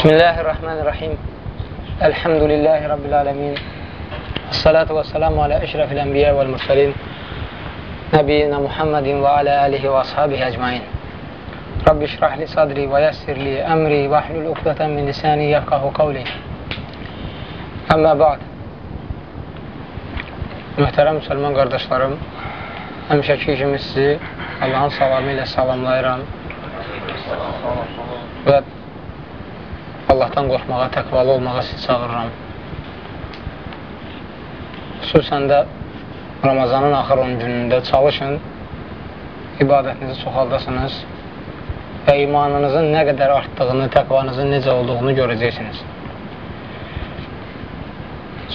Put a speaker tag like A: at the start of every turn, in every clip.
A: Bismillahirrahmanirrahim. Elhamdülillahi Rabbil alemin. Salatu və selamu alə əşrəfil ənbiyə vəl mürsəlin. Nəbiyyina Muhammedin və alə alihi və ashabihi əcmain. Rabbi şrahli sadri və yəssirli əmri və hlul uqdətən min lisani yəfqahu qavli. Əmmə ba'd. Möhtərəm müsəlman qardaşlarım, həmişəki kimi sizi Allahın salamı ilə salamlayıram və Allahdan qorxmağa, təqvalı olmağa sizi çağırıram. Xüsusən də Ramazanın axır 10 günündə çalışın, ibadətinizi çoxaldasınız və imanınızın nə qədər artdığını, təqvanızın necə olduğunu görəcəksiniz.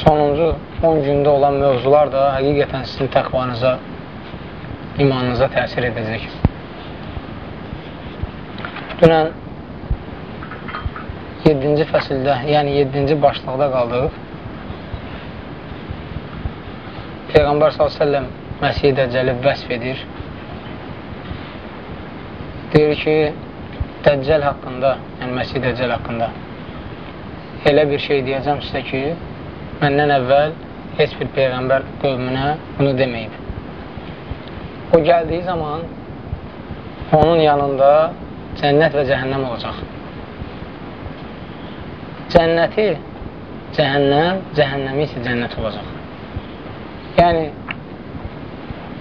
A: Sonuncu 10 gündə olan mövzular da həqiqətən sizin təqvanıza, imanınıza təsir edəcək. Dünən 7-ci fəsildə, yəni 7-ci başlıqda qaldıq. Peyğəmbər s.ə.v Məsih Dəccəli vəsf edir. Deyir ki, Dəccəl haqqında, yəni Məsih Dəccəl haqqında elə bir şey deyəcəm sizə ki, məndən əvvəl heç bir Peyğəmbər qövmünə bunu deməyib. O gəldiyi zaman onun yanında cənnət və cəhənnəm olacaq. Cənnəti cəhənnəm, cəhənnəmi isə cənnət olacaq. Yəni,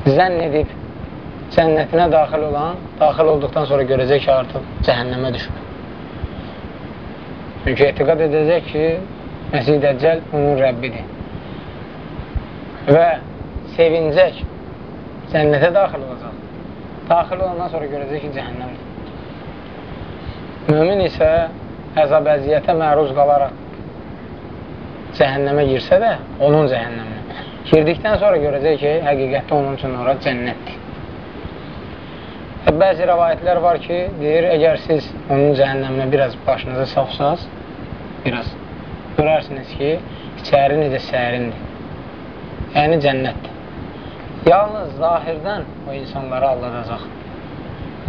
A: zənn edib cənnətinə daxil olan, daxil olduqdan sonra görəcək ki, artıq cəhənnəmə düşür. Çünki etiqat edəcək ki, Məsih Dəccəl onun Rəbbidir. Və sevincək, cənnətə daxil olacaq. Daxil olandan sonra görəcək ki, cəhənnəmdir. Mömin isə əzab əziyyətə məruz qalaraq cəhənnəmə girsə də, onun cəhənnəminə. Girdikdən sonra görəcək ki, həqiqətdə onun üçün ora cənnətdir. Və bəzi rəvayətlər var ki, deyir, əgər siz onun cəhənnəminə biraz başınızı salsaz, biraz görərsiniz ki, içəri necə sərindir. Yəni cənnətdir. Yalnız zahirdən o insanları alladacaq,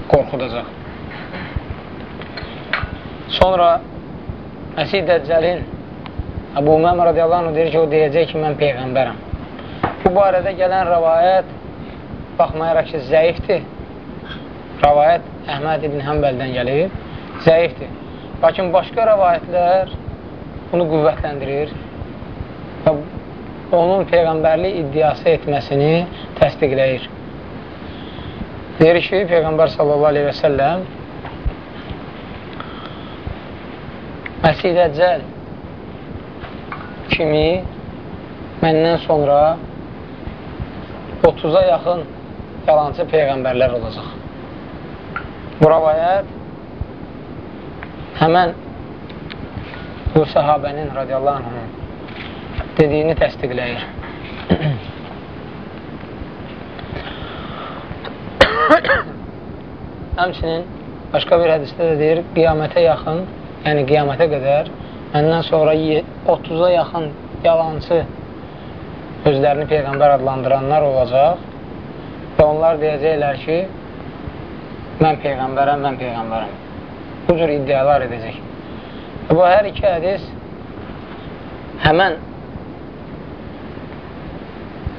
A: qorxudacaq. Sonra Məsih Dəccəlin Əbu Uməm radiyallahu anh deyir ki, o deyəcək ki, mən Peyğəmbərəm. Bu barədə gələn rəvayət baxmayaraq ki, zəifdir. Rəvayət Əhməd ibn Həmbəldən gəlir, zəifdir. Lakin başqa rəvayətlər bunu qüvvətləndirir və onun Peyğəmbərlik iddiası etməsini təsdiqləyir. Deyir ki, Peyğəmbər sallallahu aleyhi və səlləm Məsih Dəccəl kimi məndən sonra 30-a yaxın yalancı peyğəmbərlər olacaq. Bu rəvayət həmən bu səhabənin radiyallahu anhın dediyini təsdiqləyir. Həmçinin başqa bir hədisdə də deyir, qiyamətə yaxın yəni qiyamətə qədər məndən sonra 30-a yaxın yalancı özlərini Peyğəmbər adlandıranlar olacaq və onlar deyəcəklər ki, mən Peyğəmbərəm, mən Peyğəmbərəm. Bu cür iddialar edəcək. Bu hər iki hədis həmən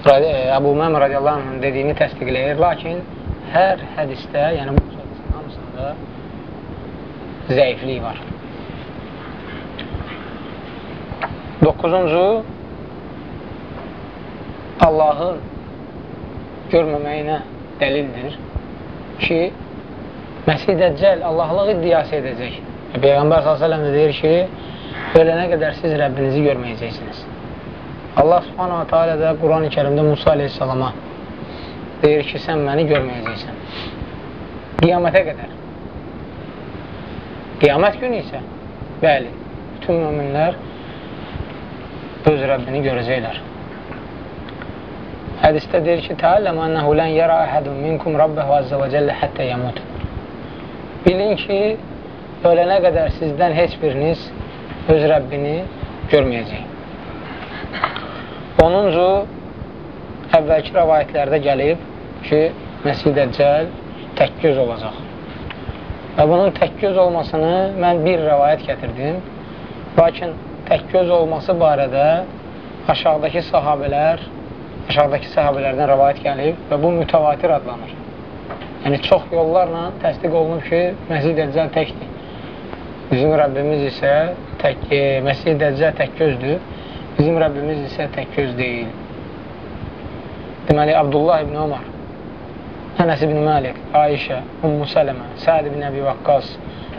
A: Əbu Məm radiyallahu anhın dediyini təsdiqləyir, lakin hər hədisdə, yəni bu hədisin hamısında zəiflik var. Doqquzuncu, Allahın görməməyinə dəlildir ki, Məsih Dəccəl Allahlıq iddiası edəcək. Peyğəmbər s.ə.v deyir ki, ölənə qədər siz Rəbbinizi görməyəcəksiniz. Allah subhanahu wa ta'ala da Quran-ı kərimdə Musa aleyhissalama deyir ki, sən məni görməyəcəksən. Qiyamətə qədər. Qiyamət günü isə, bəli, bütün müminlər öz Rəbbini görəcəklər. Hədisdə deyir ki, Təalləm ənəhu lən yərə əhədun minkum Rabbəhu əzzə və cəllə həttə yəmut. Bilin ki, ölənə qədər sizdən heç biriniz öz Rəbbini görməyəcək. 10-cu əvvəlki rəvayətlərdə gəlib ki, Məsih Dəccəl tək göz olacaq. Və bunun tək göz olmasını mən bir rəvayət gətirdim. Lakin tək göz olması barədə aşağıdakı sahabələr, aşağıdakı sahabələrdən rəvayət gəlib və bu mütəvatir adlanır. Yəni, çox yollarla təsdiq olunub ki, Məsih Dəccəl təkdir. Bizim Rəbbimiz isə tək, e, Məsih Dəccəl tək gözdür. Bizim Rəbbimiz isə tək göz deyil. Deməli, Abdullah ibn Omar Ənəs ibn Məlik, Ayşə, Ummu Sələmə, Səd ibn Əbi Vaqqas,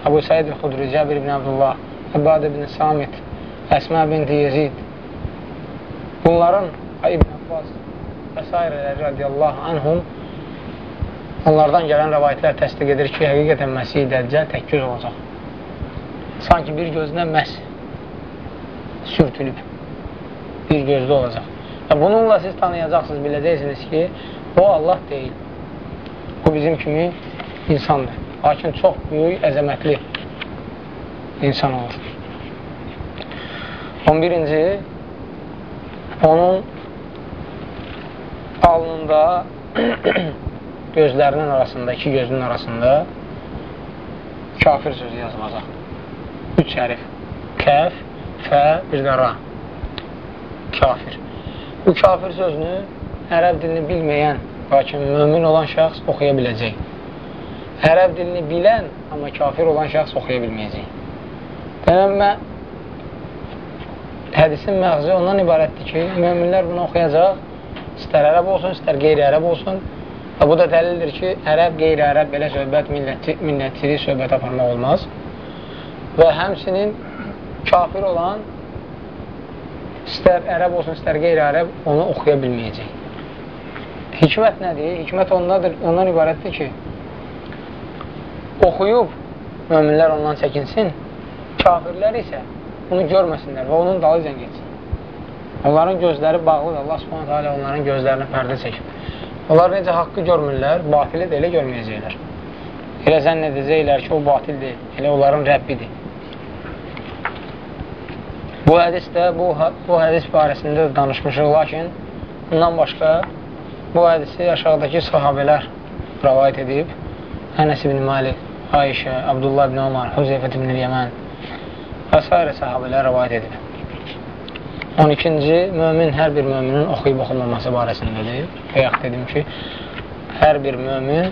A: Əbu Səid il-Xudri, Cəbir ibn Abdullah, Əbad ibn Samit, Əsmə binti Yezid. Bunların İbn Abbas və s. radiyallahu anhum onlardan gələn rəvayətlər təsdiq edir ki, həqiqətən Məsih Dəccəl tək göz olacaq. Sanki bir gözünə məhz sürtülüb, bir gözlü olacaq. Və bununla siz tanıyacaqsınız, biləcəksiniz ki, o Allah deyil. Bu bizim kimi insandır. Lakin çox böyük, əzəmətli insan olur. 11-ci onun alnında gözlərinin arasında, iki gözünün arasında kafir sözü yazılacaq. Üç hərif. Kəf, fə, bir də ra. Kafir. Bu kafir sözünü ərəb dilini bilməyən Lakin mümin olan şəxs oxuya biləcək. Ərəb dilini bilən, amma kafir olan şəxs oxuya bilməyəcək. Deməmə, hədisin məğzi ondan ibarətdir ki, müminlər bunu oxuyacaq, istər ərəb olsun, istər qeyri-ərəb olsun. Və bu da dəlildir ki, ərəb, qeyri-ərəb belə söhbət, milləti, millətçili söhbət aparmaq olmaz. Və həmsinin kafir olan, istər ərəb olsun, istər qeyri-ərəb, onu oxuya bilməyəcək. Hikmət nədir? Hikmət ondadır, ondan ibarətdir ki, oxuyub möminlər ondan çəkinsin, kafirlər isə bunu görməsinlər və onun dalıcan geçsin. Onların gözləri bağlıdır. Allah subhanət hələ onların gözlərini pərdə çəkib. Onlar necə haqqı görmürlər, batili də elə görməyəcəklər. Elə zənn edəcəklər ki, o batil deyil, elə onların Rəbbidir. Bu hədisdə, bu, bu hədis barəsində danışmışıq, lakin bundan başqa Bu hədisi aşağıdakı sahabələr rəvayət edib. Ənəs ibn Malik, Ayşə, Abdullah ibn Omar, Hüzeyfət ibn Yəmən və s. sahabələr rəvayət edib. 12-ci, mömin hər bir möminin oxuyub oxunmaması barəsindədir. Bayaq dedim ki, hər bir mömin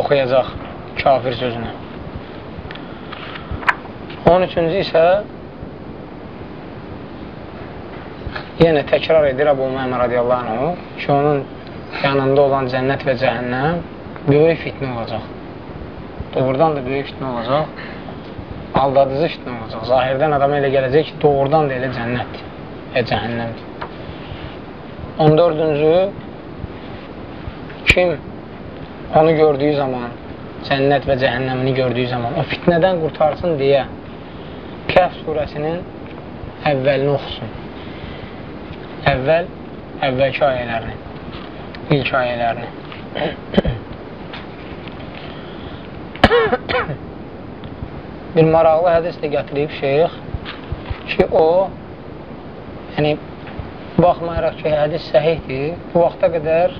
A: oxuyacaq kafir sözünü. 13-cü isə yenə təkrar edir Əbu Uməm radiyallahu anhu ki, onun yanında olan cənnət və cəhənnəm böyük fitnə olacaq. Doğrudan da böyük fitnə olacaq. Aldadıcı fitnə olacaq. Zahirdən adama elə gələcək ki, doğrudan da elə cənnətdir və cəhənnəmdir. 14-cü kim onu gördüyü zaman, cənnət və cəhənnəmini gördüyü zaman o fitnədən qurtarsın deyə Kəhv surəsinin əvvəlini oxusun əvvəl, əvvəlki ayələrini, ilk ayələrini. Bir maraqlı hədis də gətirib şeyx ki, o, yəni, baxmayaraq ki, hədis səhihdir, bu vaxta qədər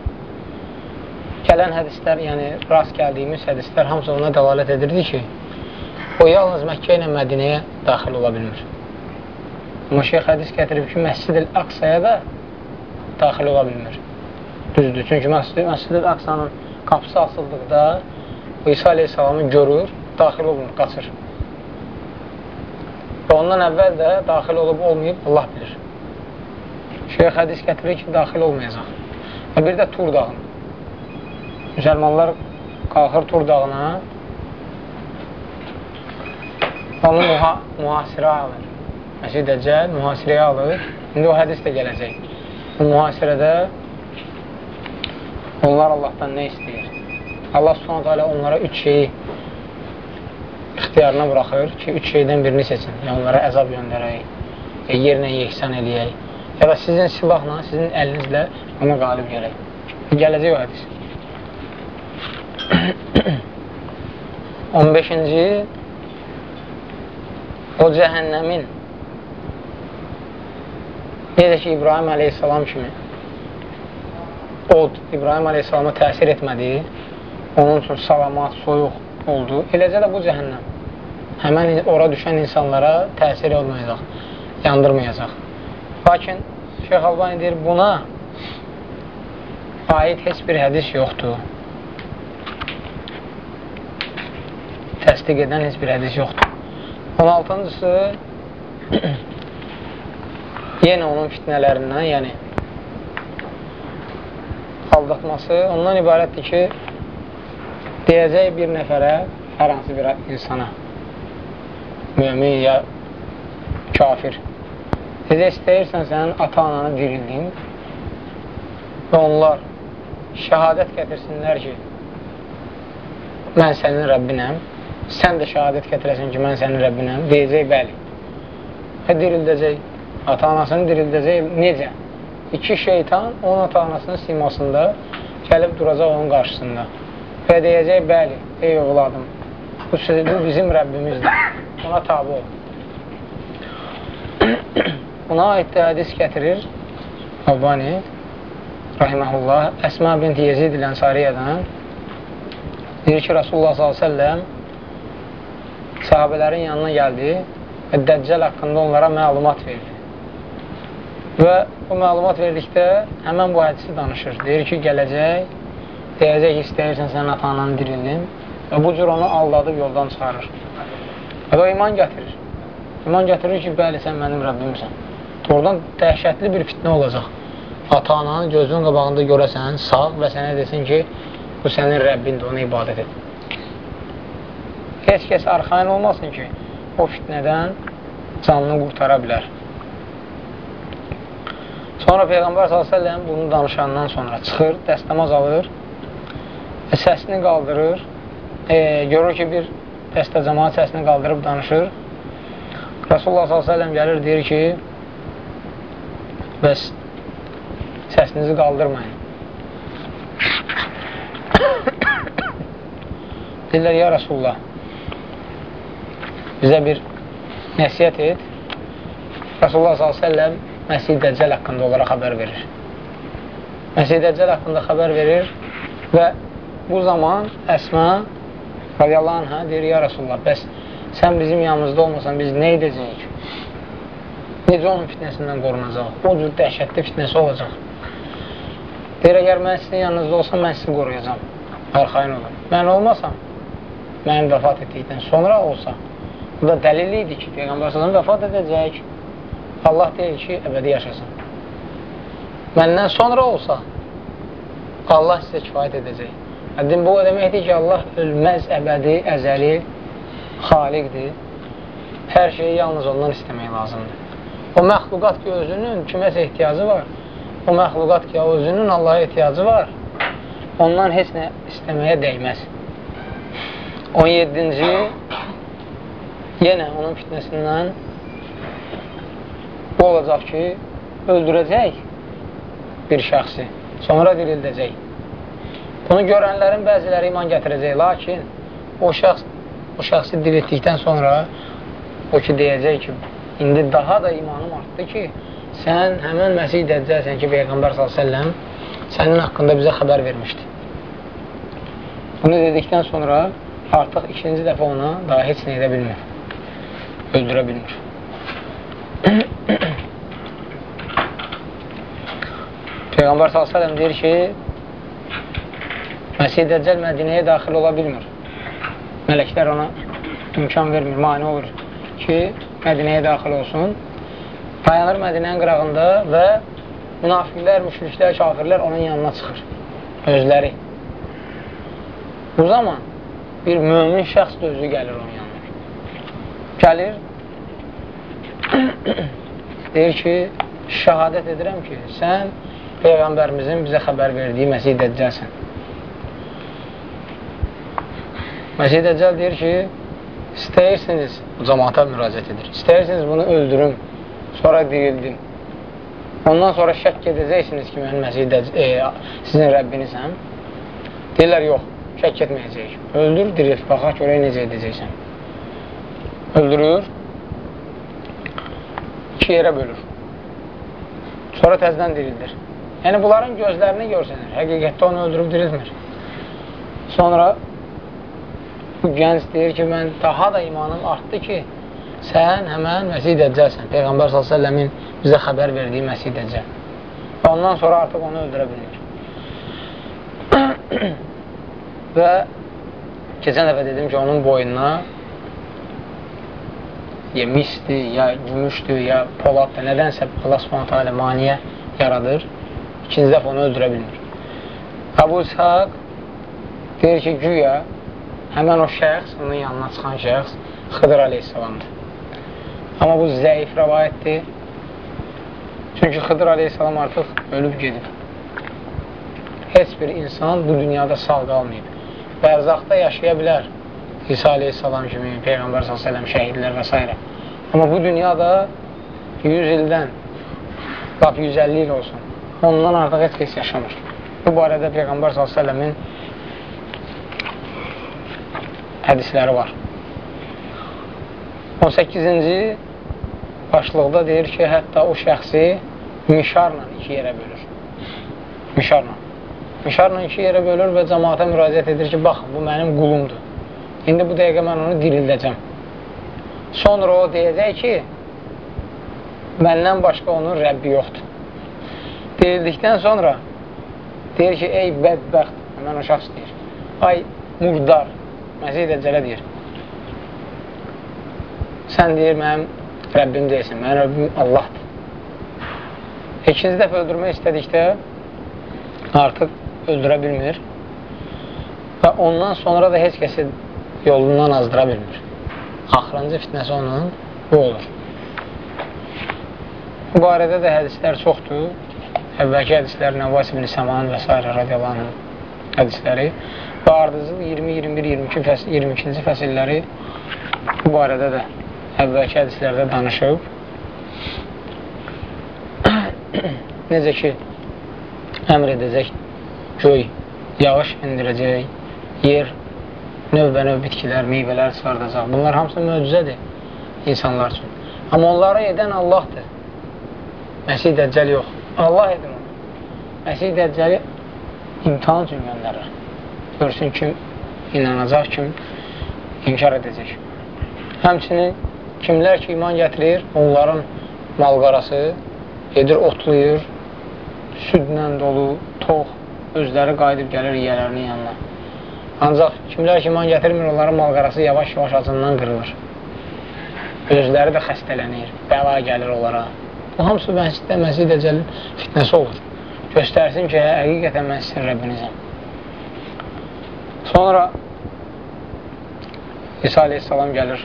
A: gələn hədislər, yəni rast gəldiyimiz hədislər hamısı ona dəlalət edirdi ki, o yalnız Məkkə ilə Mədinəyə daxil ola bilmir. Amma şeyx hədis gətirib ki, Məscid-i Aqsaya da daxil ola bilmir. Düzdür, çünki Məscid-i Aqsanın qapısı asıldıqda İsa aleyhissalamı görür, daxil olmur, qaçır. Və ondan əvvəl də daxil olub olmayıb, Allah bilir. Şeyx hədis gətirir ki, daxil olmayacaq. Və bir də Tur dağına. Müsəlmanlar qalxır Tur dağına, onu müha mühasirə alır. Məsih Dəccəl mühasirəyə alır. İndi o hədis də gələcək. Bu mühasirədə onlar Allahdan nə istəyir? Allah subhanət hələ onlara üç şeyi ixtiyarına buraxır ki, üç şeydən birini seçin. Ya onlara əzab göndərək, ya yerlə yeksan eləyək, ya da sizin silahla, sizin əlinizlə ona qalib gələk. Gələcək o hədis. 15-ci o cəhənnəmin Necə ki, İbrahim əleyhissalam kimi od İbrahim əleyhissalama təsir etmədi, onun üçün salamat, soyuq oldu. Eləcə də bu cəhənnəm həmən ora düşən insanlara təsir olmayacaq, yandırmayacaq. Lakin Şeyx Albani deyir, buna aid heç bir hədis yoxdur. Təsdiq edən heç bir hədis yoxdur. 16-cısı yenə onun fitnələrindən, yəni aldatması ondan ibarətdir ki, deyəcək bir nəfərə, hər hansı bir insana, mümin ya kafir, dedə istəyirsən sənin ata-ananı dirildim və onlar şəhadət gətirsinlər ki, mən sənin Rəbbinəm, sən də şəhadət gətirəsən ki, mən sənin Rəbbinəm, deyəcək, bəli. Və dirildəcək, ata-anasını dirildəcək, necə? iki şeytan onun ata-anasının simasında gəlib duracaq onun qarşısında. Və deyəcək, bəli, ey oğladım, bu, bu bizim Rəbbimizdir, ona tabi ol. Buna aid də hədis gətirir Albani rahiməhullah Əsma bint Yezid ilə Ənsariyyədən deyir ki, Rasulullah s.ə.v sahabələrin yanına gəldi və Dəccəl haqqında onlara məlumat verdi. Və bu məlumat verdikdə həmən bu hədisi danışır. Deyir ki, gələcək, deyəcək istəyirsən sənin atananı dirildim və bu cür onu aldadıb yoldan çıxarır. Və o iman gətirir. İman gətirir ki, bəli, sən mənim Rəbbimsən. Oradan dəhşətli bir fitnə olacaq. Ata-ananı gözünün qabağında görəsən, sağ və sənə desin ki, bu sənin Rəbbindir, ona ibadət et. Heç kəs arxain olmasın ki, o fitnədən canını qurtara bilər. Sonra Peyğəmbər s.ə.v bunu danışandan sonra çıxır, dəstəmaz alır, və səsini qaldırır, e, görür ki, bir dəstə cəmaat səsini qaldırıb danışır. Rasulullah s.ə.v gəlir, deyir ki, bəs səsinizi qaldırmayın. Deyirlər, ya Rasulullah, bizə bir nəsiyyət et. Rasulullah s.ə.v Məsih Dəccəl haqqında onlara xəbər verir. Məsih Dəccəl haqqında xəbər verir və bu zaman Əsmə radiyallahu anhə deyir, ya Rasulullah, bəs sən bizim yanımızda olmasan biz nə edəcəyik? Necə onun fitnəsindən qorunacaq? O cür dəhşətli fitnəsi olacaq. Deyir, əgər mən sizin yanınızda olsam, mən sizi qoruyacam. Arxayın olun. Mən olmasam, mənim vəfat etdikdən sonra olsa, bu da dəlil idi ki, Peyğəmbər s.ə.v vəfat edəcək. Allah deyir ki, əbədi yaşasın. Məndən sonra olsa, Allah sizə kifayət edəcək. Ədim, bu o deməkdir ki, Allah ölməz, əbədi, əzəli, xaliqdir. Hər şeyi yalnız ondan istəmək lazımdır. O məxluqat ki, özünün kiməsə ehtiyacı var. O məxluqat ki, özünün Allaha ehtiyacı var. Ondan heç nə istəməyə dəyməz. 17-ci yenə onun fitnəsindən bu olacaq ki, öldürəcək bir şəxsi, sonra dirildəcək. Bunu görənlərin bəziləri iman gətirəcək, lakin o şəxs o şəxsi dirildikdən sonra o ki, deyəcək ki, indi daha da imanım artdı ki, sən həmən Məsih Dəccəlsən ki, Peyğəmbər s.ə.v sənin haqqında bizə xəbər vermişdi. Bunu dedikdən sonra artıq ikinci dəfə ona daha heç nə edə bilmir, öldürə bilmir. Peyğəmbər s.ə.v deyir ki, Məsih Dəccəl Mədinəyə daxil ola bilmir. Mələklər ona imkan vermir, mani olur ki, Mədinəyə daxil olsun. Dayanır Mədinənin qırağında və münafiqlər, müşriklər, kafirlər onun yanına çıxır. Özləri. Bu zaman bir mömin şəxs də özü gəlir onun yanına. Gəlir, deyir ki, şəhadət edirəm ki, sən Peyğəmbərimizin bizə xəbər verdiyi Məsih Dəccəlsən. Məsih Dəccəl deyir ki, istəyirsiniz, cəmaata müraciət edir, istəyirsiniz bunu öldürüm, sonra dirildim. Ondan sonra şək edəcəksiniz ki, mən Məsih Dəccəl, e, sizin Rəbbinizəm. Deyirlər, yox, şək etməyəcəyik. Öldür, diril, baxaq görək necə edəcəksən. Öldürür, iki yerə bölür. Sonra təzdən dirildir. Yəni, bunların gözlərini görsənir. Həqiqətdə onu öldürüb dirilmir. Sonra gənc deyir ki, mən daha da imanım artdı ki, sən həmən Məsih Dəccəlsən. Peyğəmbər s.ə.v-in bizə xəbər verdiyi Məsih Dəccəl. Ondan sonra artıq onu öldürə bilmir. və keçən dəfə dedim ki, onun boynuna ya misdir, ya gümüşdür, ya poladdır, nədənsə Allah subhanətə alə maniyə yaradır. İkinci dəfə onu öldürə bilmir. Əbu İshaq deyir ki, güya həmən o şəxs, onun yanına çıxan şəxs Xıdır aleyhissalamdır. Amma bu zəif rəvayətdir. Çünki Xıdır aleyhissalam artıq ölüb gedib. Heç bir insan bu dünyada sağ qalmayıb. Bərzaqda yaşaya bilər. İsa aleyhissalam kimi, Peyğəmbər s.ə.v, şəhidlər və s. Amma bu dünyada 100 ildən, lap 150 il olsun, ondan artıq heç kəs yaşamır. Bu barədə Peyğəmbər s.ə.v-in hədisləri var. 18-ci başlıqda deyir ki, hətta o şəxsi mişarla iki yerə bölür. Mişarla. Mişarla iki yerə bölür və cəmaata müraciət edir ki, bax, bu mənim qulumdur. İndi bu dəqiqə mən onu dirildəcəm. Sonra o deyəcək ki, məndən başqa onun Rəbbi yoxdur. Dirildikdən sonra deyir ki, ey bədbəxt, həmən o şəxs deyir, ay murdar, Məsih Dəccələ deyir, sən deyir, mənim Rəbbim deyilsin, mənim Rəbbim Allahdır. İkinci dəfə öldürmək istədikdə artıq öldürə bilmir və ondan sonra da heç kəsi yolundan azdıra bilmir. Axırıncı fitnəsi onun bu olur. Bu barədə də hədislər çoxdur. Əvvəlki hədislər Nəvas ibn Səman və s. radiyallahu hədisləri və ardıcıl 20, 21, 22 fəsil, 22-ci fəsilləri bu barədə də əvvəlki hədislərdə danışıb. Necə ki, əmr edəcək göy, yağış indirəcək, yer, növbə-növ bitkilər, meyvələr çıxardacaq. Bunlar hamısı möcüzədir insanlar üçün. Amma onları edən Allahdır. Məsih Dəccəl yox. Allah edir onu. Məsih Dəccəli imtihan üçün göndərir. Görsün kim inanacaq, kim inkar edəcək. Həmçinin kimlər ki, iman gətirir, onların malqarası gedir, otlayır, südlə dolu, tox, özləri qayıdıb gəlir yiyələrinin yanına. Ancaq kimlər ki, iman gətirmir, onların malqarası yavaş-yavaş acından qırılır. Özləri də xəstələnir, bəla gəlir onlara. Bu hamısı məsciddə Məsih Dəcəlin fitnəsi olur. Göstərsin ki, həqiqətən mən sizin Rəbbinizəm. Sonra İsa aleyhissalam gəlir,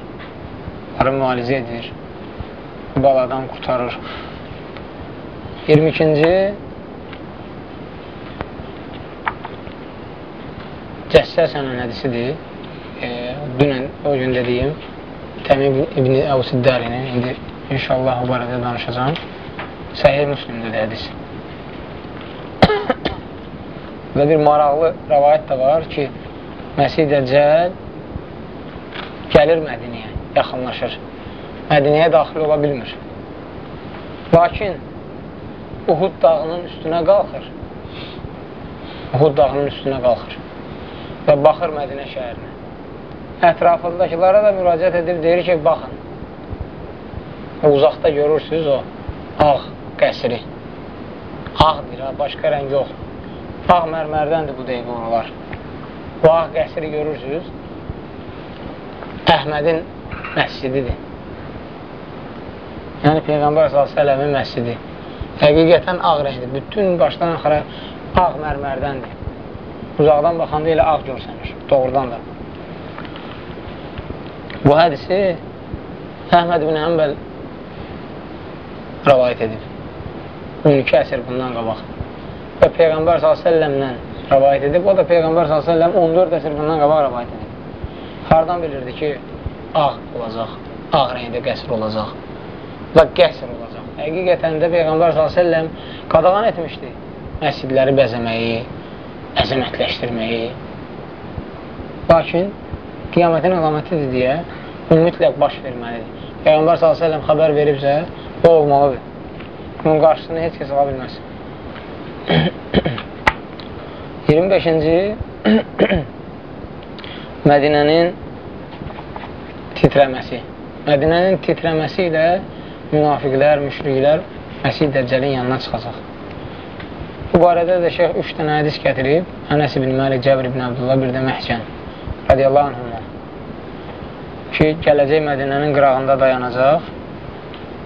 A: onları müalizə edir, baladan qurtarır. 22-ci Cəssəsənin hədisidir. E, dünən, o gün dediyim Təmim İbni Əvsiddərinin indi inşallah o barədə danışacağım. Səhih Müslimdir hədis. Və bir maraqlı rəvayət də var ki, Məsih Dəccəl gəlir Mədiniyə, yaxınlaşır. Mədiniyə daxil ola bilmir. Lakin Uhud dağının üstünə qalxır. Uhud dağının üstünə qalxır və baxır Mədinə şəhərinə. Ətrafındakilara da müraciət edib, deyir ki, baxın, uzaqda görürsünüz o ağ qəsri. Ağdır, başqa rəng yox. Ağ mərmərdəndir bu dəqiqə oralar. Bu ağ qəsri görürsünüz, Əhmədin məscididir. Yəni Peyğəmbər s.ə.v-in məscidi. Həqiqətən ağ rəngdir. Bütün başdan axıra ağ mərmərdəndir. Uzaqdan baxanda elə ağ görsənir, doğrudan da. Bu hədisi Əhməd ibn Həmbəl rəvayət edib. 12 əsr bundan qabaq. Və Peyğəmbər s.ə.v-lə rəvayət edib. O da Peyğəmbər s.ə.v 14 əsr bundan qabaq rəvayət edib. Hardan bilirdi ki, ağ olacaq, ağ rəngdə qəsr olacaq və qəsr olacaq. Həqiqətən də Peyğəmbər s.ə.v qadağan etmişdi məscidləri bəzəməyi, əzəmətləşdirməyi. Lakin qiyamətin əlamətidir deyə bu mütləq baş verməlidir. Peyğəmbər s.ə.v xəbər veribsə, bu olmalıdır. Bunun qarşısını heç kəs ala bilməz. 25-ci Mədinənin titrəməsi. Mədinənin titrəməsi ilə münafiqlər, müşriklər Məsih Dəccəlin yanına çıxacaq. Bu barədə də şeyh üç dənə hədis gətirib. Ənəs ibn Məlik, Cəbr ibn Abdullah, bir də Məhkən radiyallahu anhına ki, gələcək Mədinənin qırağında dayanacaq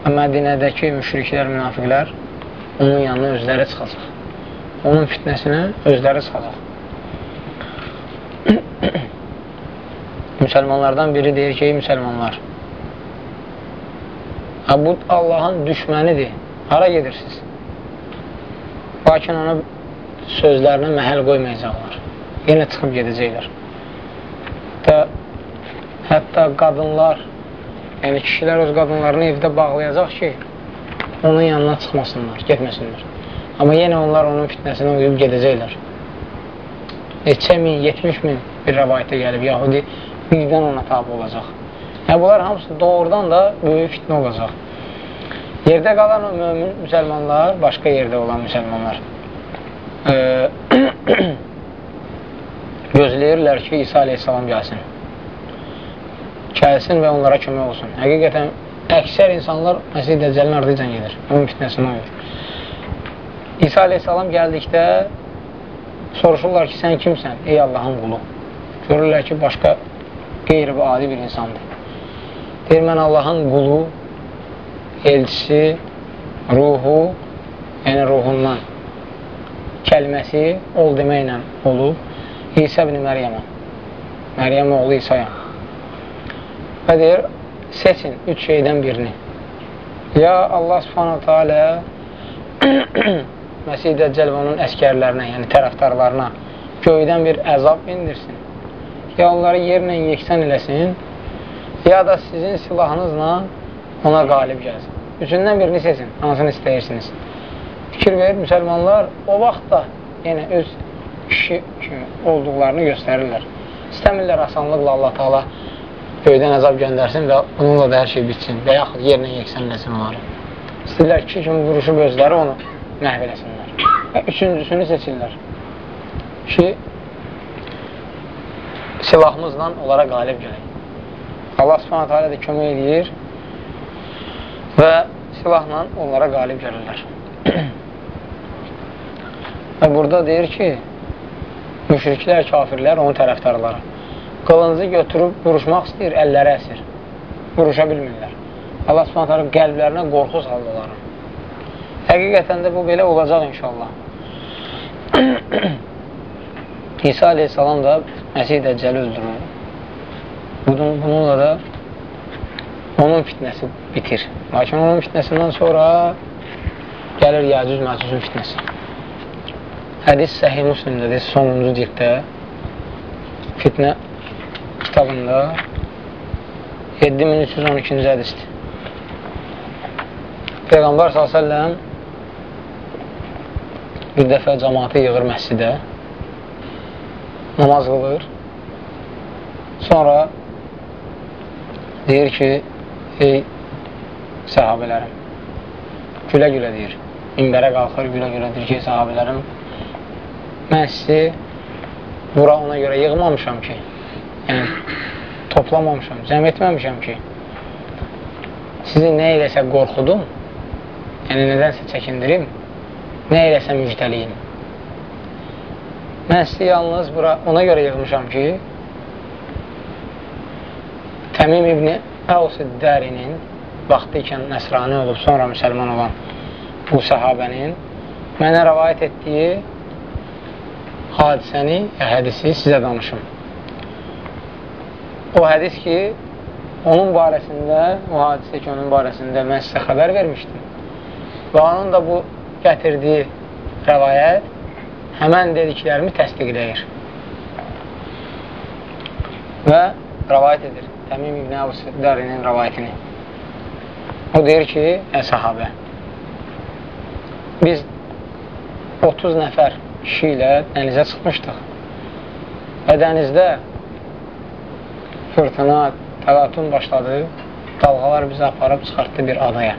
A: və Mədinədəki müşriklər, münafiqlər onun yanına özləri çıxacaq. Onun fitnəsinə özləri çıxacaq. müsəlmanlardan biri deyir ki, müsəlmanlar, bu Allahın düşmənidir, hara gedirsiniz? Lakin ona sözlərinə məhəl qoymayacaqlar. Yenə çıxıb gedəcəklər. Və hətta qadınlar, yəni kişilər öz qadınlarını evdə bağlayacaq ki, onun yanına çıxmasınlar, getməsinlər. Amma yenə onlar onun fitnəsinə uyub gedəcəklər. Neçə min, 70 min bir rəvayətə gəlib, yahudi birdən ona tabi olacaq. Hə, bunlar hamısı doğrudan da böyük fitnə olacaq. Yerdə qalan o mömin müsəlmanlar, başqa yerdə olan müsəlmanlar e, gözləyirlər ki, İsa aleyhissalam gəlsin. Gəlsin və onlara kömək olsun. Həqiqətən, əksər insanlar Məsih Dəccəlin ardıcan gedir. Onun fitnəsinə uyur. İsa aleyhissalam gəldikdə soruşurlar ki, sən kimsən? Ey Allahın qulu. Görürlər ki, başqa qeyri bir insandır. Deyir, mən Allahın qulu, elçisi, ruhu, yəni ruhundan kəlməsi ol deməklə olub İsa ibn Məryəmə Məryəm oğlu İsa'ya və deyir, seçin üç şeydən birini ya Allah subhanətə alə Məsih Dəccəl və onun əskərlərinə, yəni tərəfdarlarına göydən bir əzab indirsin ya onları yerlə yeksən eləsin ya da sizin silahınızla ona qalib gəlsin. Üçündən birini seçin, hansını istəyirsiniz. Fikir verir, müsəlmanlar o vaxt da yenə öz kişi kimi olduqlarını göstərirlər. İstəmirlər asanlıqla Allah Taala göydən əzab göndərsin və bununla da hər şey bitsin və yaxud yerlə yeksənləsin onları. İstəyirlər kişi kimi vuruşub özləri onu məhv eləsinlər. Üçüncüsünü seçirlər ki, silahımızla onlara qalib gələk. Allah subhanətə alə də kömək edir və silahla onlara qalib gəlirlər. və burada deyir ki, müşriklər, kafirlər, onun tərəfdarları qılıncı götürüb vuruşmaq istəyir, əlləri əsir. Vuruşa bilmirlər. Allah subhanətə alə qəlblərinə qorxu saldı onların. Həqiqətən də bu belə olacaq inşallah. İsa aleyhissalam da Məsih Dəccəli öldürür. Bunun, bununla da onun fitnəsi bitir. Lakin onun fitnəsindən sonra gəlir Yəcüz Məcüzün fitnəsi. Hədis Səhih Müslimdədir, sonuncu ciltdə fitnə kitabında 7312-ci hədisdir. Peyğəmbər s.ə.v bir dəfə cəmatı yığır məscidə namaz qılır. Sonra deyir ki, ey səhabələrim, gülə-gülə deyir. İmbərə qalxır, gülə-gülə deyir ki, səhabələrim, mən sizi bura ona görə yığmamışam ki, yəni toplamamışam, cəm etməmişəm ki, sizi nə eləsə qorxudum, yəni nədənsə çəkindirim, nə eləsə müjdəliyim. Mən sizi yalnız bura ona görə yığmışam ki, Təmim İbni Əvs-i Dərinin vaxtı ikən nəsrani olub, sonra müsəlman olan bu səhabənin mənə rəvayət etdiyi hadisəni, hədisi sizə danışım. O hədis ki, onun barəsində, o hadisə ki, onun barəsində mən sizə xəbər vermişdim və onun da bu gətirdiyi rəvayət həmən dediklərimi təsdiqləyir. Və rəvayət edir. Təmim İbn Əbus Dərinin rəvayətini. O deyir ki, ə sahabə, biz 30 nəfər kişi ilə dənizə çıxmışdıq və dənizdə fırtına, təlatun başladı, dalğalar bizi aparıb çıxartdı bir adaya.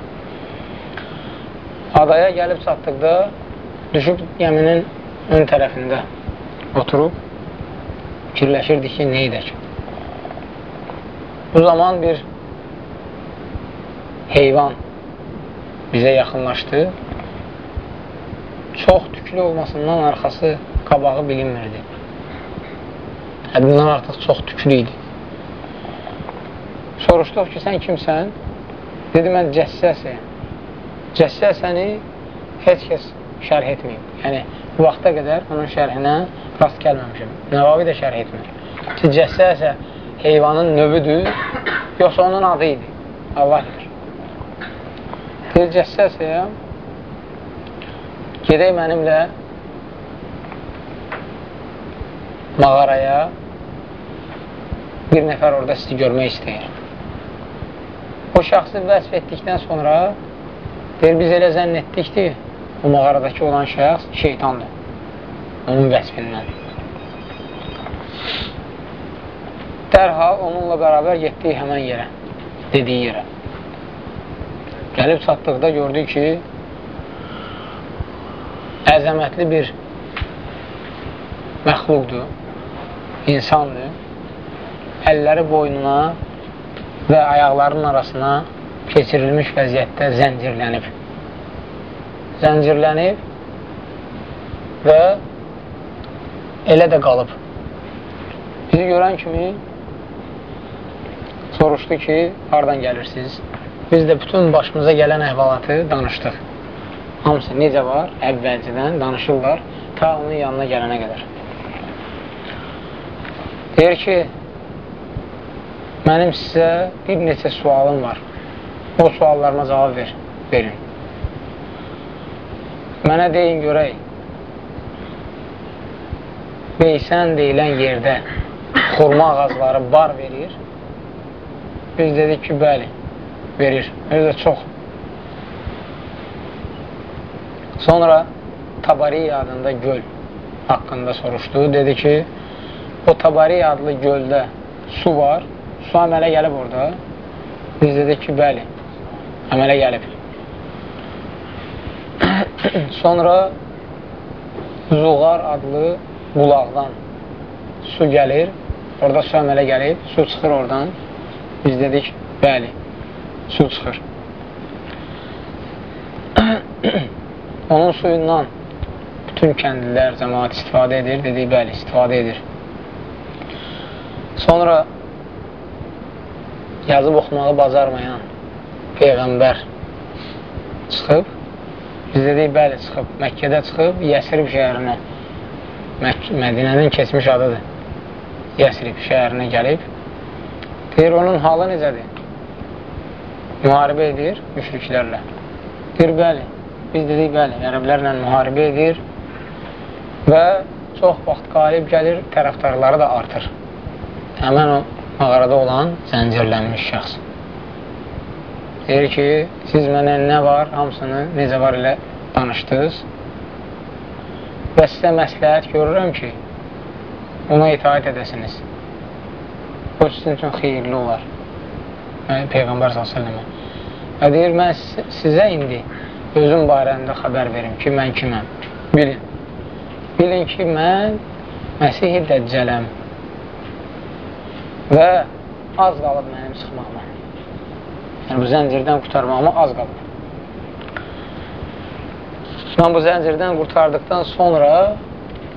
A: Adaya gəlib çatdıqda düşüb gəminin ön tərəfində oturub fikirləşirdik ki, nə edək? Bu zaman bir heyvan bizə yaxınlaşdı. Çox tüklü olmasından arxası, qabağı bilinmirdi. Həddindən artıq çox tüklü idi. Soruşduq ki, sən kimsən? Dedi, mən cəssəsiyəm. Cəssəsəni heç kəs şərh etməyib. Yəni, bu vaxta qədər onun şərhinə rast gəlməmişim. Nəvavi də şərh etmir. Ki, cəssəsə heyvanın növüdür, yoxsa onun adı idi. Allah bilir. Deyir, cəssəsiyəm, gedək mənimlə mağaraya bir nəfər orada sizi görmək istəyir. O şəxsi vəsf etdikdən sonra deyir, biz elə zənn etdikdir, o mağaradakı olan şəxs şeytandır. Onun vəsfindən. Dərhal onunla bərabər getdik həmən yerə, dediyi yerə. Gəlib çatdıqda gördük ki, əzəmətli bir məxluqdur, insandır. Əlləri boynuna və ayaqlarının arasına keçirilmiş vəziyyətdə zəncirlənib. Zəncirlənib və elə də qalıb. Bizi görən kimi soruşdu ki, hardan gəlirsiniz? Biz də bütün başımıza gələn əhvalatı danışdıq. Hamısı necə var? Əvvəlcədən danışırlar ta onun yanına gələnə qədər. Deyir ki, mənim sizə bir neçə sualım var. O suallarıma cavab ver, verin. Mənə deyin görək, Beysən deyilən yerdə xurma ağacları bar verir. Biz dedik ki, bəli verir. Özü də çox. Sonra Tabari adında göl haqqında soruşdu. Dedi ki, o Tabari adlı göldə su var. Su əmələ gəlib orada. Biz dedik ki, bəli, əmələ gəlib. Sonra Zuğar adlı bulaqdan su gəlir. Orada su əmələ gəlib, su çıxır oradan. Biz dedik, bəli, su çıxır. Onun suyundan bütün kəndlilər, cəmaat istifadə edir. Dedik, bəli, istifadə edir. Sonra yazıb oxumağı bacarmayan Peyğəmbər çıxıb, biz dedik, bəli, çıxıb, Məkkədə çıxıb, Yəsirib şəhərinə, Mədinənin keçmiş adıdır, Yəsirib şəhərinə gəlib, deyir, onun halı necədir? müharibə edir müşriklərlə. Deyir, bəli, biz dedik, bəli, ərəblərlə müharibə edir və çox vaxt qalib gəlir, tərəfdarları da artır. Həmən o mağarada olan zəncirlənmiş şəxs. Deyir ki, siz mənə nə var, hamısını necə var ilə danışdınız və sizə məsləhət görürəm ki, ona itaət edəsiniz. O sizin üçün xeyirli olar. Peyğəmbər s.ə.və və deyir, mən sizə indi özüm barəndə xəbər verim ki, mən kiməm? Bilin. Bilin ki, mən Məsih-i Dəccələm və az qalıb mənim çıxmağıma. Yəni, bu zəncirdən qurtarmağıma az qalıb. Mən bu zəncirdən qurtardıqdan sonra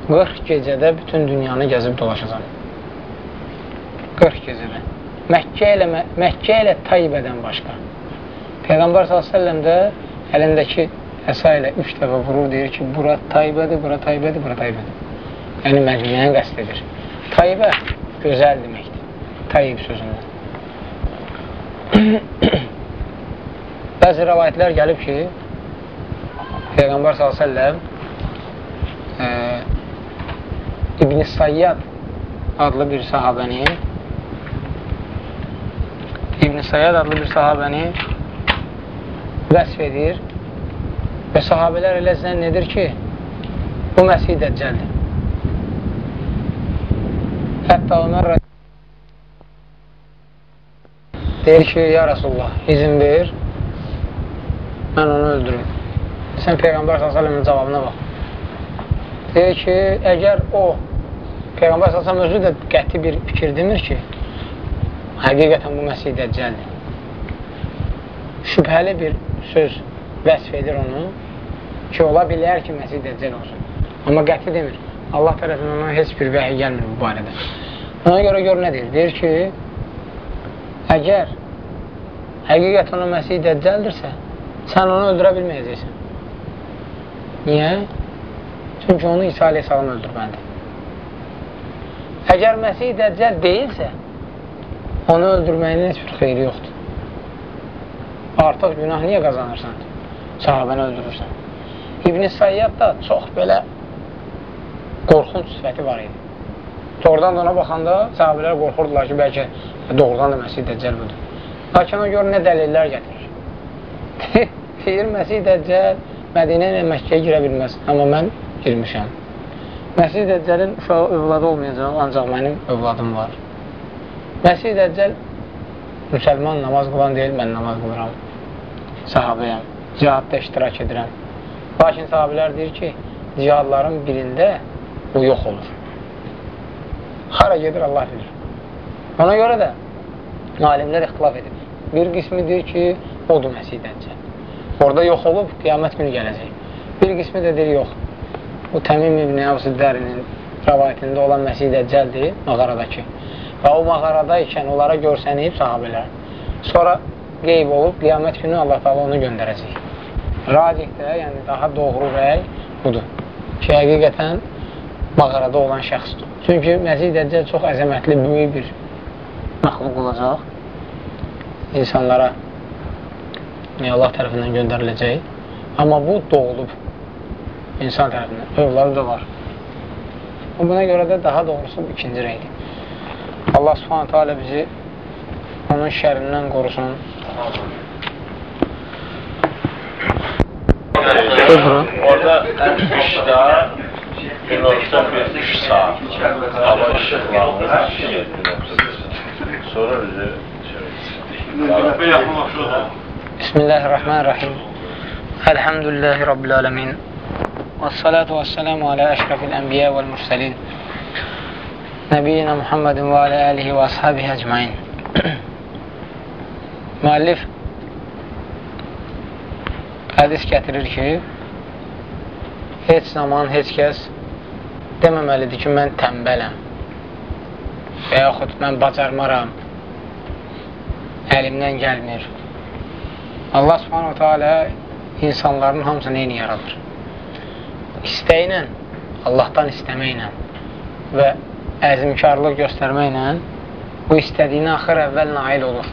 A: 40 gecədə bütün dünyanı gəzib dolaşacam. 40 gecədə. Məkkə ilə, Məkkə ilə Taybədən başqa. Peyğəmbər s.ə.v də əlindəki əsa ilə üç dəfə vurur, deyir ki, bura Taybədir, bura Taybədir, bura Taybədir. Yəni, Mədinəni qəst edir. Taybə gözəl deməkdir. Tayyib sözündən. Bəzi rəvayətlər gəlib ki, Peyğəmbər s.ə.v e, İbn-i Sayyad adlı bir sahabəni İbn-i Sayyad adlı bir sahabəni vəsf edir və sahabələr elə zənn edir ki, bu Məsih Dəccəldir. Hətta Ömər deyir ki, ya Rasulullah, izin ver, mən onu öldürüm. Sən Peyğəmbər s.ə.v-in cavabına bax. Deyir ki, əgər o, Peyğəmbər s.ə.v özü də qəti bir fikir demir ki, həqiqətən bu Məsih Dəccəldir. Şübhəli bir söz vəsf edir onu ki, ola bilər ki, Məsih Dəccəl olsun. Amma qəti demir. Allah tərəfindən ona heç bir vəhiy gəlmir bu barədə. Ona görə gör nə deyir? Deyir ki, əgər həqiqətən o Məsih Dəccəldirsə, sən onu öldürə bilməyəcəksən. Niyə? Çünki onu İsa aleyhissalam öldürməlidir. Əgər Məsih Dəccəl deyilsə, onu öldürməyinin heç bir xeyri yoxdur. Artıq günah niyə qazanırsan? Sahabəni öldürürsən. İbn-i Sayyad da çox belə qorxunç sifəti var idi. Doğrudan da ona baxanda sahabələr qorxurdular ki, bəlkə doğrudan da Məsih Dəccəl budur. Lakin o gör nə dəlillər gətirir. Deyir, Məsih Dəccəl Mədinə ilə Məkkəyə girə bilməz, amma mən girmişəm. Məsih Dəccəlin uşağı övladı olmayacaq, ancaq mənim övladım var. Məsih Dəccəl müsəlman namaz qılan deyil, mən namaz qılıram. Sahabəyəm, cihadda iştirak edirəm. Lakin sahabələr deyir ki, cihadların birində bu yox olur. Hara gedir, Allah bilir. Ona görə də alimlər ixtilaf edir. Bir qismi deyir ki, odur Məsih Dəccəl. Orada yox olub, qiyamət günü gələcək. Bir qismi də deyir, yox. Bu Təmim İbn Əvsüddərinin rəvayətində olan Məsih Dəccəldir, mağaradakı. Və o mağarada ikən onlara görsənib sahabələr. Sonra qeyb olub, qiyamət günü Allah Taala onu göndərəcək. Racihdə, yəni daha doğru rəy budur. Ki, həqiqətən mağarada olan şəxsdir. Çünki Məsih Dəccəl çox əzəmətli, böyük bir məxluq olacaq. İnsanlara Allah tərəfindən göndəriləcək. Amma bu doğulub insan tərəfindən. Övladı da var. Buna görə də daha doğrusu ikinci rəydir. Allah subhanətə alə bizi onun şərindən qorusun.
B: Orada qışda günorta bir üç saat hava ışıqlanır. Sonra üzü
A: Bismillahirrahmanirrahim. Elhamdülillahi Rabbil alemin. والصلاة والسلام على أشرف الأنبياء والمرسلين نبينا محمد وعلى آله وأصحابه أجمعين Müəllif hədis gətirir ki, heç zaman heç kəs deməməlidir ki, mən təmbələm və yaxud mən bacarmaram, əlimdən gəlmir. Allah subhanahu teala insanların hamısını eyni yaradır istəklə, Allahdan istəməklə və əzimkarlıq göstərməklə bu istədiyini axır əvvəl nail olur.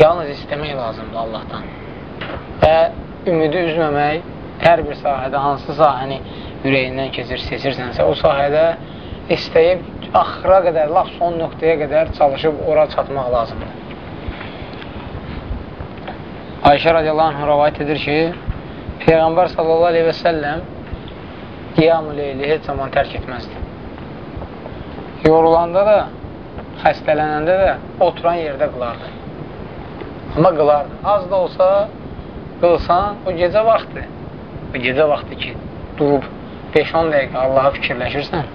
A: Yalnız istəmək lazımdır Allahdan. Və ümidi üzməmək hər bir sahədə hansı sahəni ürəyindən keçir, seçirsənsə, o sahədə istəyib axıra qədər, laf son nöqtəyə qədər çalışıb ora çatmaq lazımdır. Ayşə radiyallahu anh rəvayət edir ki, Peyğəmbər sallallahu aleyhi və səlləm qiyam-ı leyli heç zaman tərk etməzdi. Yorulanda da, xəstələnəndə də oturan yerdə qılardı. Amma qılardı. Az da olsa qılsan, o gecə vaxtı, o gecə vaxtı ki, durub 5-10 dəqiqə Allaha fikirləşirsən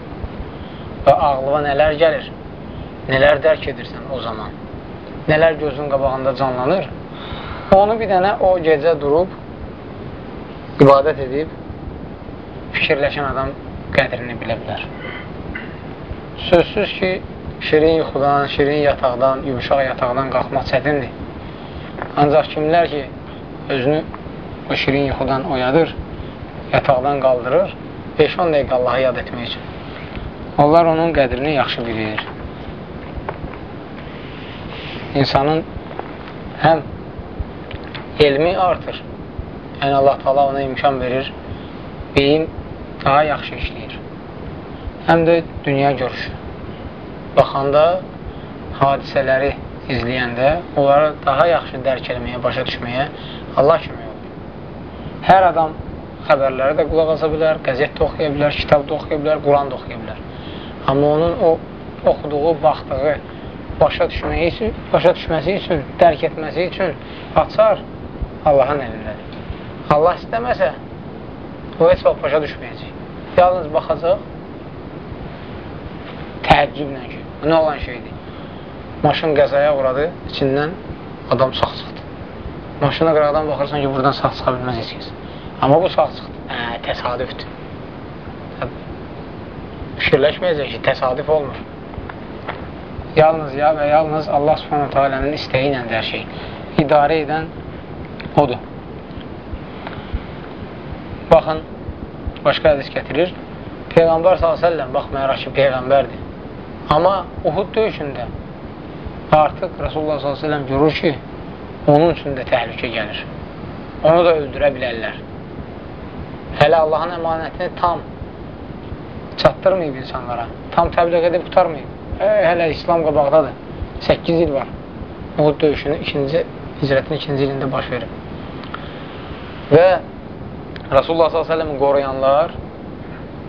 A: və ağlıva nələr gəlir, nələr dərk edirsən o zaman, nələr gözün qabağında canlanır, onu bir dənə o gecə durub, ibadət edib, fikirləşən adam qədrini bilə bilər. Sözsüz ki, şirin yuxudan, şirin yataqdan, yumuşaq yataqdan qalxmaq çətindir. Ancaq kimlər ki, özünü o şirin yuxudan oyadır, yataqdan qaldırır, 5-10 dəqiqə Allahı yad etmək üçün. Onlar onun qədrini yaxşı bilir. İnsanın həm elmi artır, yəni Allah-u Teala ona imkan verir, beyin daha yaxşı işləyir. Həm də dünya görüşü. Baxanda, hadisələri izləyəndə, onları daha yaxşı dərk eləməyə, başa düşməyə Allah kömək olur. Hər adam xəbərləri də qulaq asa bilər, qəzet də oxuya bilər, kitab da oxuya bilər, Quran da oxuya bilər. Amma onun o oxuduğu, baxdığı, başa düşməyi üçün, başa düşməsi üçün, dərk etməsi üçün açar Allahın əlindədir. Allah istəməsə, o heç vaxt başa düşməyəcək. Yalnız baxacaq təəccüblə ki, nə olan şeydir. Maşın qəzaya uğradı, içindən adam sağ çıxdı. Maşına qıraqdan baxırsan ki, buradan sağ çıxa bilməz heç kəs. Amma bu sağ çıxdı. Hə, təsadüfdür. Fikirləşməyəcək ki, təsadüf olmur. Yalnız ya və yalnız Allah subhanahu teala'nın istəyi ilə hər şey. İdarə edən odur. Baxın, başqa hədis gətirir. Peyğəmbər s.ə.v baxmayaraq ki, Peyğəmbərdir. Amma Uhud döyüşündə artıq Rasulullah s.ə.v görür ki, onun üçün də təhlükə gəlir. Onu da öldürə bilərlər. Hələ Allahın əmanətini tam çatdırmayıb insanlara. Tam təbliğ edib qutarmayıb. E, hələ İslam qabaqdadır. 8 il var. Uhud döyüşünü ikinci, hicrətin ikinci ilində baş verib. Və Rasulullah s.ə.v-i qoruyanlar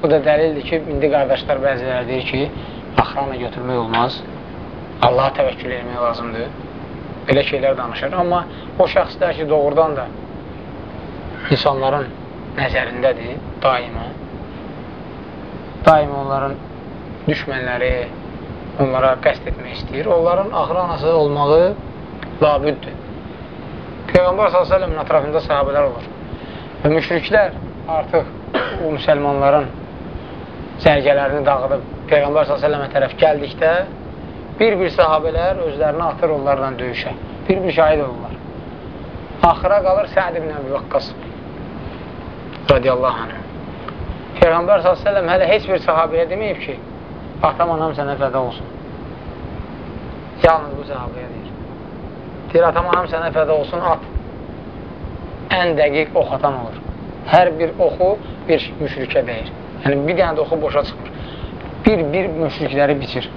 A: bu da dəlildir ki, indi qardaşlar bəziləri deyir ki, axrana götürmək olmaz. Allaha təvəkkül etmək lazımdır. Belə şeylər danışır. Amma o şəxslər ki, doğrudan da insanların nəzərindədir daima. Daima onların düşmənləri onlara qəst etmək istəyir. Onların axır anası olmağı labüddür. Peyğəmbər s.ə.v-in ətrafında sahabələr olur. Və müşriklər artıq o müsəlmanların zərgələrini dağıdıb Peyğəmbər s.ə.və tərəf gəldikdə bir-bir sahabələr özlərini atır onlarla döyüşə. Bir-bir şahid olurlar. Axıra qalır Səd ibn Əbi Vaqqas radiyallahu anh. Peyğəmbər s.ə.v hələ heç bir sahabəyə deməyib ki, atam anam sənə fəda olsun. Yalnız bu sahabəyə deyir. Deyir, atam anam sənə fəda olsun, at. Ən dəqiq ox atan olur. Hər bir oxu bir müşrikə deyir. Yəni, bir dənə də oxu boşa çıxmır. Bir-bir müşrikləri bitir.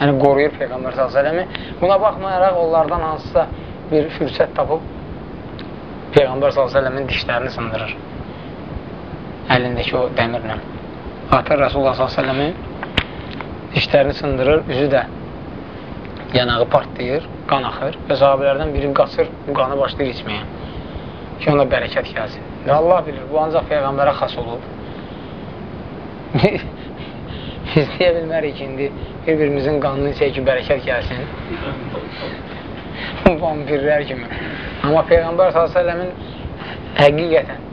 A: Yəni, qoruyur Peyğəmbər s.ə.v-i. Buna baxmayaraq, onlardan hansısa bir fürsət tapıb Peyğəmbər s.ə.v-in dişlərini sındırır əlindəki o dəmirlə. Atır Rasulullah s.ə.v-in dişlərini sındırır, üzü də yanağı partlayır, qan axır və sahabələrdən biri qaçır, bu qanı başlayır içməyə ki, ona bərəkət gəlsin. Və Allah bilir, bu ancaq Peyğəmbərə xas olub. Biz deyə bilmərik ki, indi bir-birimizin qanını içək ki, bərəkət gəlsin. Vampirlər kimi. Amma Peyğəmbər s.ə.v-in həqiqətən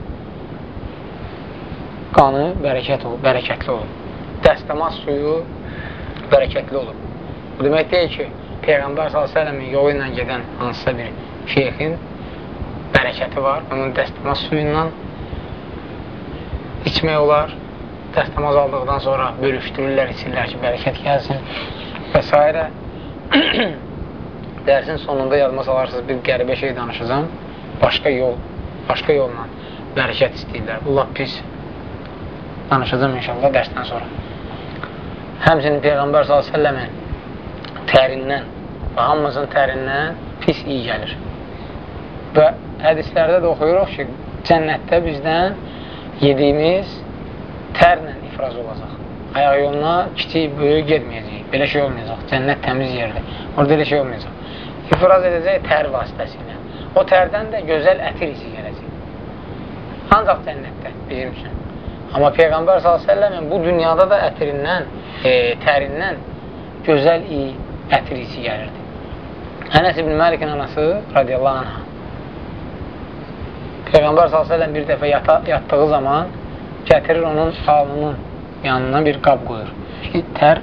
A: qanı bərəkət olub, bərəkətli olub. Dəstəmaz suyu bərəkətli olub. Bu demək deyil ki, Peyğəmbər s.ə.v-in yolu ilə gedən hansısa bir şeyxin bərəkəti var. Onun dəstəmaz suyundan içmək olar. Dəstəmaz aldıqdan sonra bölüşdürürlər, içirlər ki, bərəkət gəlsin və s. Dərsin sonunda yadıma salarsınız, bir qəribə şey danışacağım. Başqa yol, başqa yolla bərəkət istəyirlər. Bu lap pis danışacağım inşallah dərsdən sonra. Həmçinin Peyğəmbər s.ə.v-in tərindən və hamımızın tərindən pis iyi gəlir. Və hədislərdə də oxuyuruq ki, cənnətdə bizdən yediyimiz tərlə ifraz olacaq. Ayaq yoluna kiçik, böyük getməyəcək. Belə şey olmayacaq. Cənnət təmiz yerdir. Orada elə şey olmayacaq. İfraz edəcək tər vasitəsilə. O tərdən də gözəl ətir isi gələcək. Ancaq cənnətdə bizim üçün. Amma Peyğəmbər s.ə.v bu dünyada da ətirindən, e, tərindən gözəl iyi ətir isi gəlirdi. Ənəs ibn Məlikin anası radiyallahu anhə Peyğəmbər s.ə.v bir dəfə yata, yatdığı zaman gətirir onun alnının yanına bir qab qoyur ki, tər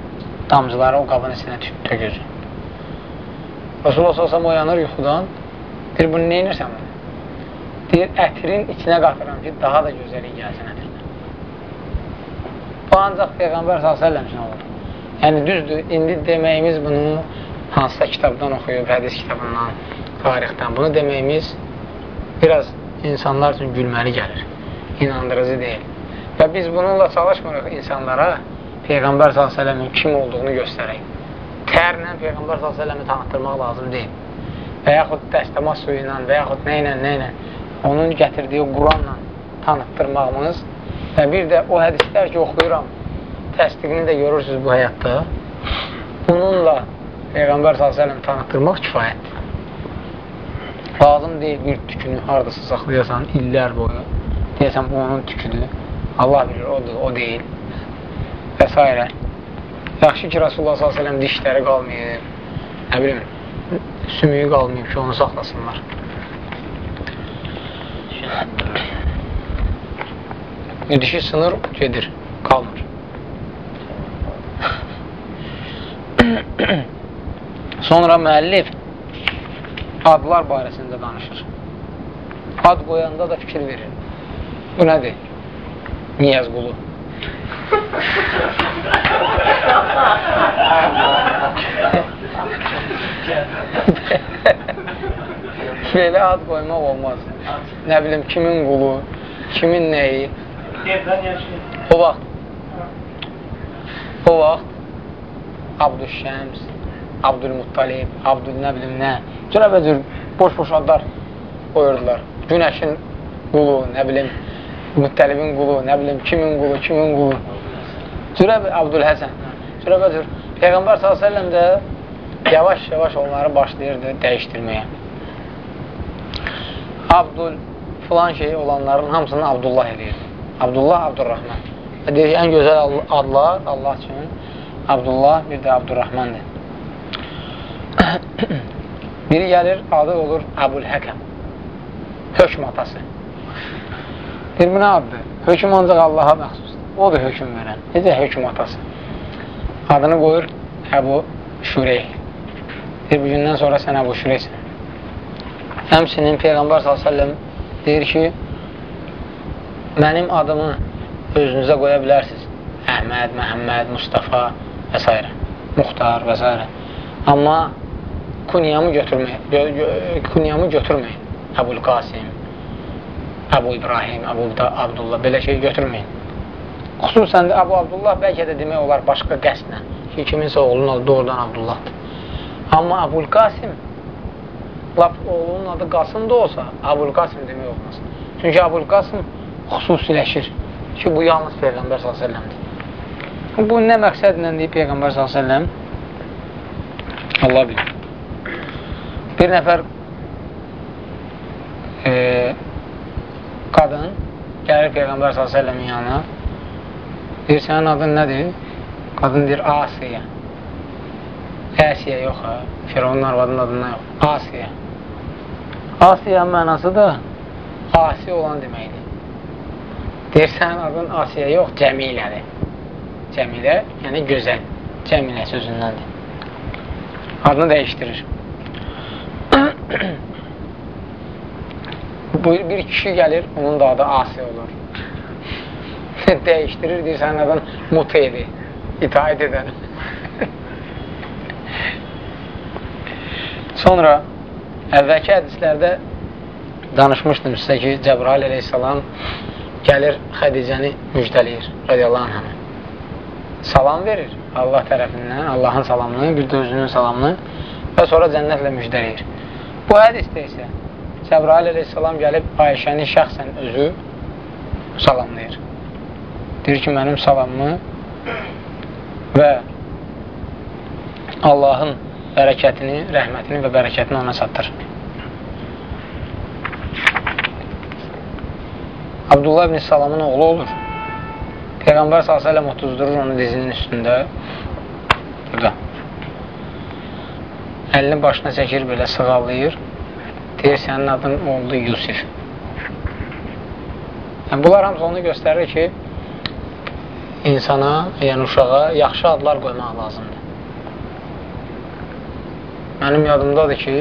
A: damcıları o qabın içinə tökülsün. Rasulullah s.ə.v oyanır yuxudan, deyir, bunu nə inirsən bunu? Deyir, ətirin içinə qatıram ki, daha da gözəlik gəlsin ətirdən. Bu ancaq Peyğəmbər s.ə.v üçün olur. Yəni, düzdür, indi deməyimiz bunu hansısa kitabdan oxuyub, hədis kitabından, tarixdən. Bunu deməyimiz biraz insanlar üçün gülməli gəlir. İnandırıcı deyil. Və biz bununla çalışmırıq insanlara Peyğəmbər s.ə.v-in kim olduğunu göstərək. Tərlə Peyğəmbər s.ə.v-i tanıtdırmaq lazım deyil. Və yaxud dəstəmaz suyu ilə və yaxud nə ilə, nə ilə onun gətirdiyi Quranla tanıtdırmağımız və bir də o hədislər ki, oxuyuram, təsdiqini də görürsünüz bu həyatda. Bununla Peyğəmbər s.ə.v tanıtdırmaq kifayətdir. Lazım deyil bir tükünü haradasa saxlayasan illər boyu. Deyəsən, bu onun tüküdür. Allah bilir, odur, o deyil. Və s. Yaxşı ki, Rasulullah s.ə.v dişləri qalmayıb. nə bilim, sümüyü qalmayıb ki, onu saxlasınlar. Dişi sınır, gedir, qalmır. Sonra müəllif adlar barəsində danışır. Ad qoyanda da fikir verir. Bu nədir? Niyaz qulu. Belə ad qoymaq olmaz. Nə bilim, kimin qulu, kimin nəyi. O vaxt o vaxt Abdüşşəms, Abdülmuttalib, Abdül nə bilim nə, cürəbəcür boş-boş adlar qoyurdular. Günəşin qulu, nə bilim, Müttəlibin qulu, nə bilim, kimin qulu, kimin qulu. Cürəb Abdülhəsən, cürəbəcür. Peyğəmbər s.ə.v də yavaş-yavaş onları başlayırdı dəyişdirməyə. Abdül filan şey olanların hamısını Abdullah eləyirdi. Abdullah, Abdurrahman. Deyir, ən gözəl adlar Allah üçün Abdullah, bir də Abdurrahmandır. Biri gəlir, adı olur Əbul Həkəm. Hökm atası. Bir bu nə addır? Hökm ancaq Allaha məxsusdur. Odur hökm verən. Necə hökm atası? Adını qoyur Əbu Şüreyh. Bir bu gündən sonra sən Əbu Şüreyhsən. Həmsinin Peyğəmbər s.ə.v deyir ki, mənim adımı özünüzə qoya bilərsiniz. Əhməd, Məhəmməd, Mustafa və s. Muxtar və s. Amma kunyamı götürməyin. Kunyamı götürməyin. Əbul Qasim, Əbu İbrahim, Əbu Abdullah, belə şey götürməyin. Xüsusən də Əbu Abdullah bəlkə də demək olar başqa qəsdlə ki, kiminsə oğlunun adı doğrudan Abdullahdır. Amma Əbul Qasim, lap oğlunun adı Qasım da olsa, Əbul Qasim demək olmaz. Çünki Əbul Qasim xüsusiləşir ki, bu yalnız Peyğəmbər s.ə.vədir. Bu nə məqsədlə deyib Peyğəmbər s.ə.v? Allah bilir. Bir nəfər e, qadın gəlir Peyğəmbər s.ə.v-in yanına deyir, sənin adın nədir? Qadın deyir, Asiyə. Asiyə yox, ha. Firavunun arvadının adından yox. Asiyə. Asiyə mənası da asi olan deməkdir. Deyir, sənin adın Asiyə yox, Cəmilədir. Cəmilə, yəni gözəl. Cəmilə sözündəndir. Adını dəyişdirir. Bu bir kişi gəlir, onun da adı Asi olur. Dəyişdirir, deyir, sənin adın Muteydi, itaət edən. Sonra əvvəlki hədislərdə danışmışdım sizə ki, Cəbrail əleyhissalam gəlir Xədicəni müjdələyir, radiyallahu anhə. Salam verir Allah tərəfindən, Allahın salamını, bir də özünün salamını və sonra cənnətlə müjdələyir. Bu hədisdə isə Cəbrail əleyhissalam gəlib Ayşəni şəxsən özü salamlayır. Deyir ki, mənim salamımı və Allahın bərəkətini, rəhmətini və bərəkətini ona çatdır. Abdullah ibn Salamın oğlu olur. Peyğəmbər s.ə.v otuzdurur onu dizinin üstündə. Burada. Əlini başına çəkir, belə sığallayır. Deyir, sənin adın oldu Yusif. Yəni, bunlar hamısı onu göstərir ki, insana, yəni uşağa yaxşı adlar qoymaq lazımdır. Mənim yadımdadır ki,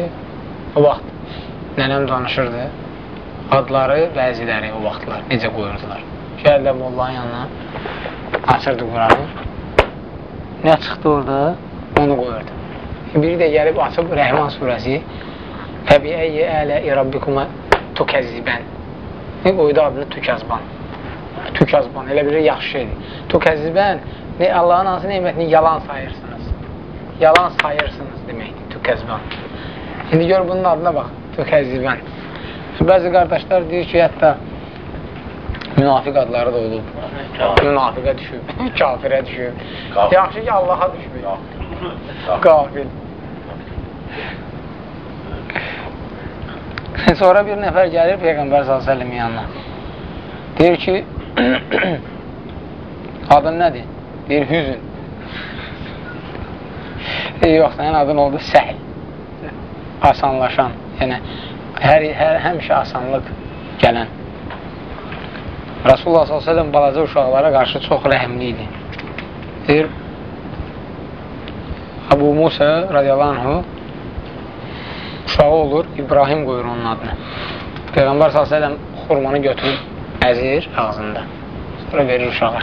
A: o vaxt nənəm danışırdı, adları, bəziləri o vaxtlar necə qoyurdular. Gəldə mollanın yanına, açırdı Quranı, nə çıxdı orada, onu qoyurdu. Biri də gəlib açıb Rəhman surəsi, Fəbiəyyə ələ-i Rabbikuma tukəzzibən. Ne qoydu adını tükəzban. Tükəzban, elə bilir yaxşı şeydir. Tükəzzibən, ne, Allahın hansı neymətini yalan sayırsınız. Yalan sayırsınız deməkdir, tükəzban. İndi gör bunun adına bax, tükəzzibən. Bəzi qardaşlar deyir ki, hətta münafiq adları da olub. Münafiqə düşüb, kafirə düşüb. Yaxşı ki, Allaha düşmür. Qafil. Sonra bir nəfər gəlir Peyğəmbər s.ə.v yanına. Deyir ki, adın nədir? Deyir, hüzün. Deyir, yox, sənin adın oldu səhl. Asanlaşan. Yəni, hər, hər, həmişə asanlıq gələn. Rasulullah s.ə.v balaca uşaqlara qarşı çox rəhimli idi. Deyir, Abu Musa radiyallahu anhu uşağı olur, İbrahim qoyur onun adını. Peyğəmbər s.ə.v xurmanı götürüb əzir ağzında. Sonra verir uşağa.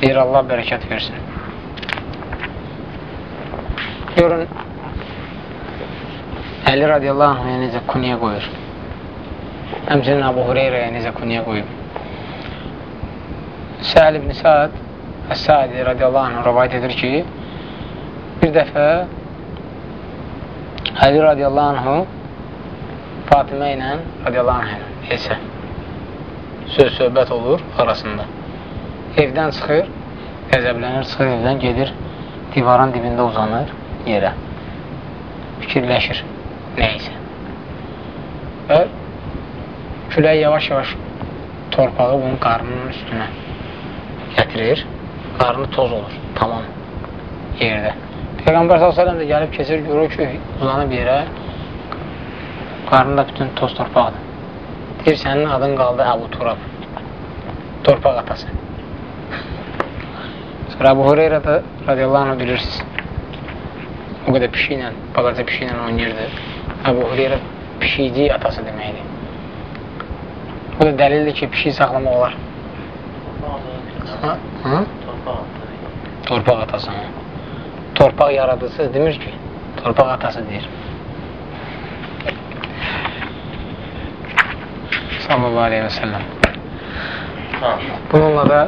A: Deyir, Allah bərəkət versin. Görün, Əli radiyallahu anhuya necə kuniyə qoyur. Həmçinin Abu Hureyrəyə necə kuniyə qoyub. Səhl ibn Saad Əs-Saadi radiyallahu anh rəvayət edir ki, bir dəfə Əli radiyallahu anhu Fatimə ilə radiyallahu anh isə söz-söhbət olur arasında. Evdən çıxır, qəzəblənir, çıxır evdən, gedir, divarın dibində uzanır yerə. Fikirləşir nəysə. Və külək yavaş-yavaş torpağı bunun qarnının üstünə gətirir. Qarnı toz olur, tamam yerdə. Peyğəmbər s.ə.v də gəlib keçir, görür ki, uzanıb yerə, qarnında bütün toz torpaqdır. Deyir, sənin adın qaldı Əbu Turab, torpaq atası. Sonra Əbu Hureyra da radiyallahu anh bilirsiniz, o qədər pişi ilə, balaca pişi ilə oynayırdı. Əbu Hureyra pişici atası deməkdir. Bu da dəlildir ki, pişik saxlamaq olar. Ha? Ha? Torpaq atası. Ha? Torpaq yaradıcısı demir ki, torpaq atası deyir. Sallallahu aleyhi və səlləm. Bununla da